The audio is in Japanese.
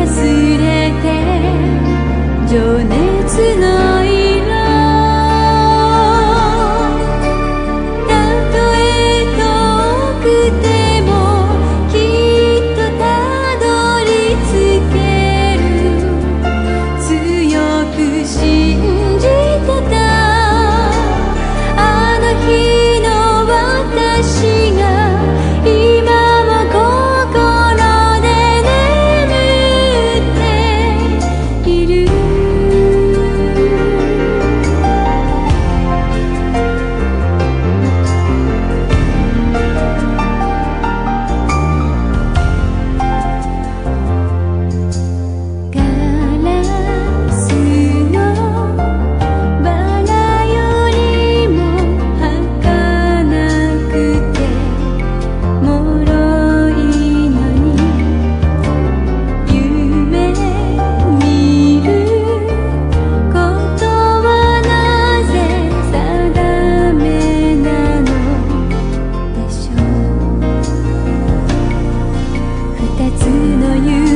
忘れて情熱のの夢